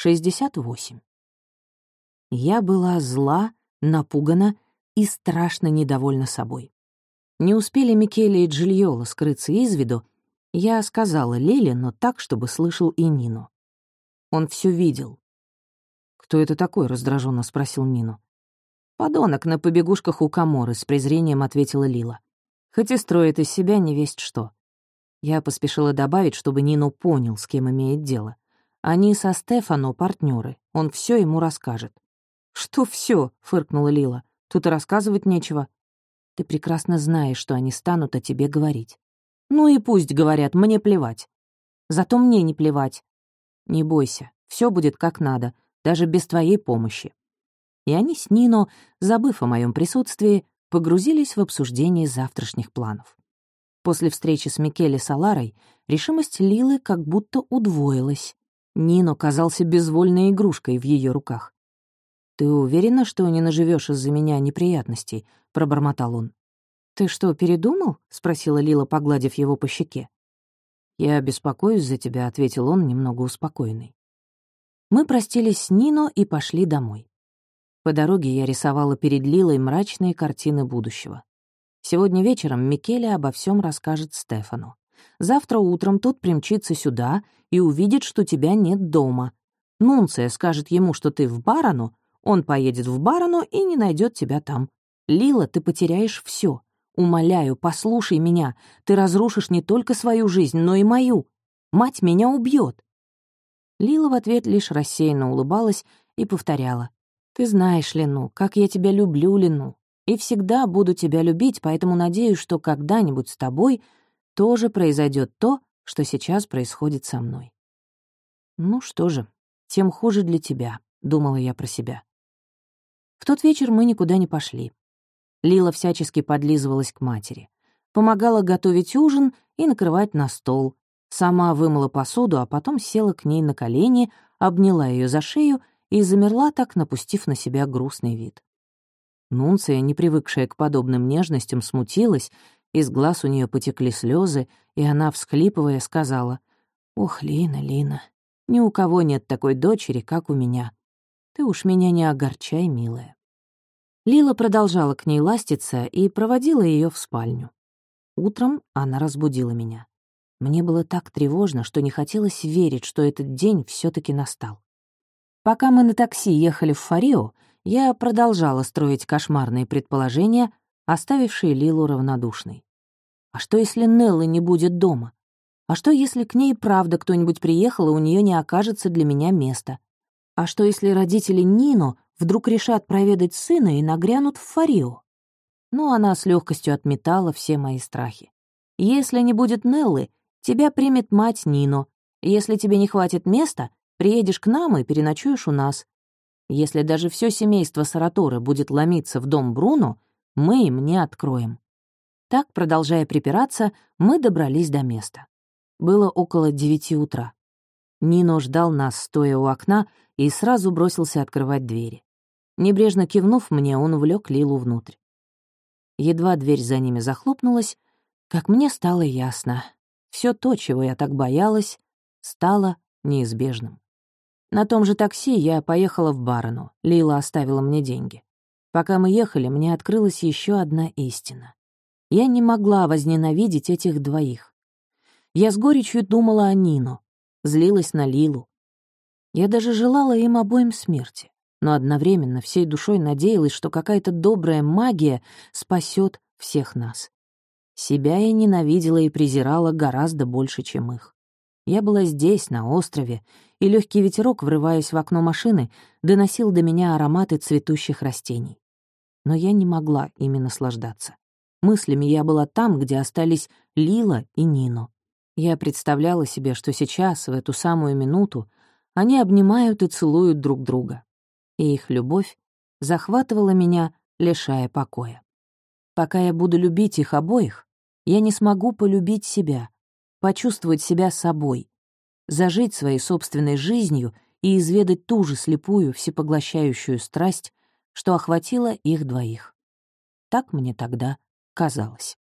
68. Я была зла, напугана и страшно недовольна собой. Не успели Микеле и Джильола скрыться из виду, я сказала Лиле, но так, чтобы слышал и Нину. Он все видел. «Кто это такой?» — раздраженно спросил Нину. «Подонок на побегушках у Каморы», — с презрением ответила Лила. «Хоть и строит из себя не весть что». Я поспешила добавить, чтобы Нину понял, с кем имеет дело. Они со Стефано партнеры, он все ему расскажет. «Что все? фыркнула Лила. «Тут и рассказывать нечего. Ты прекрасно знаешь, что они станут о тебе говорить. Ну и пусть говорят, мне плевать. Зато мне не плевать. Не бойся, все будет как надо, даже без твоей помощи и они с Нино, забыв о моем присутствии, погрузились в обсуждение завтрашних планов. После встречи с Микеле Саларой решимость Лилы как будто удвоилась. Нино казался безвольной игрушкой в ее руках. «Ты уверена, что не наживешь из-за меня неприятностей?» — пробормотал он. «Ты что, передумал?» — спросила Лила, погладив его по щеке. «Я беспокоюсь за тебя», — ответил он, немного успокоенный. Мы простились с Нино и пошли домой. По дороге я рисовала перед Лилой мрачные картины будущего. Сегодня вечером Микеле обо всем расскажет Стефану. Завтра утром тот примчится сюда и увидит, что тебя нет дома. Нунция скажет ему, что ты в Барану, он поедет в Барану и не найдет тебя там. Лила, ты потеряешь все. Умоляю, послушай меня. Ты разрушишь не только свою жизнь, но и мою. Мать меня убьет. Лила в ответ лишь рассеянно улыбалась и повторяла. Ты знаешь, Лену, как я тебя люблю, Лену, и всегда буду тебя любить, поэтому надеюсь, что когда-нибудь с тобой тоже произойдет то, что сейчас происходит со мной. Ну что же, тем хуже для тебя, — думала я про себя. В тот вечер мы никуда не пошли. Лила всячески подлизывалась к матери. Помогала готовить ужин и накрывать на стол. Сама вымыла посуду, а потом села к ней на колени, обняла ее за шею и замерла так, напустив на себя грустный вид. Нунция, не привыкшая к подобным нежностям, смутилась, из глаз у нее потекли слезы, и она, всхлипывая, сказала, «Ох, Лина, Лина, ни у кого нет такой дочери, как у меня. Ты уж меня не огорчай, милая». Лила продолжала к ней ластиться и проводила ее в спальню. Утром она разбудила меня. Мне было так тревожно, что не хотелось верить, что этот день все таки настал. Пока мы на такси ехали в Фарио, я продолжала строить кошмарные предположения, оставившие Лилу равнодушной. А что, если Неллы не будет дома? А что, если к ней правда кто-нибудь приехал, и у нее не окажется для меня места? А что, если родители Нино вдруг решат проведать сына и нагрянут в Фарио? Но она с легкостью отметала все мои страхи. Если не будет Неллы, тебя примет мать Нино. Если тебе не хватит места, Приедешь к нам и переночуешь у нас. Если даже все семейство Саратора будет ломиться в дом Бруно, мы им не откроем». Так, продолжая припираться, мы добрались до места. Было около девяти утра. Нино ждал нас, стоя у окна, и сразу бросился открывать двери. Небрежно кивнув мне, он увлек Лилу внутрь. Едва дверь за ними захлопнулась, как мне стало ясно. Все то, чего я так боялась, стало неизбежным. На том же такси я поехала в Барону. Лила оставила мне деньги. Пока мы ехали, мне открылась еще одна истина. Я не могла возненавидеть этих двоих. Я с горечью думала о Нину, злилась на Лилу. Я даже желала им обоим смерти, но одновременно всей душой надеялась, что какая-то добрая магия спасет всех нас. Себя я ненавидела и презирала гораздо больше, чем их. Я была здесь, на острове, и легкий ветерок, врываясь в окно машины, доносил до меня ароматы цветущих растений. Но я не могла ими наслаждаться. Мыслями я была там, где остались Лила и Нино. Я представляла себе, что сейчас, в эту самую минуту, они обнимают и целуют друг друга. И их любовь захватывала меня, лишая покоя. Пока я буду любить их обоих, я не смогу полюбить себя — почувствовать себя собой, зажить своей собственной жизнью и изведать ту же слепую, всепоглощающую страсть, что охватила их двоих. Так мне тогда казалось.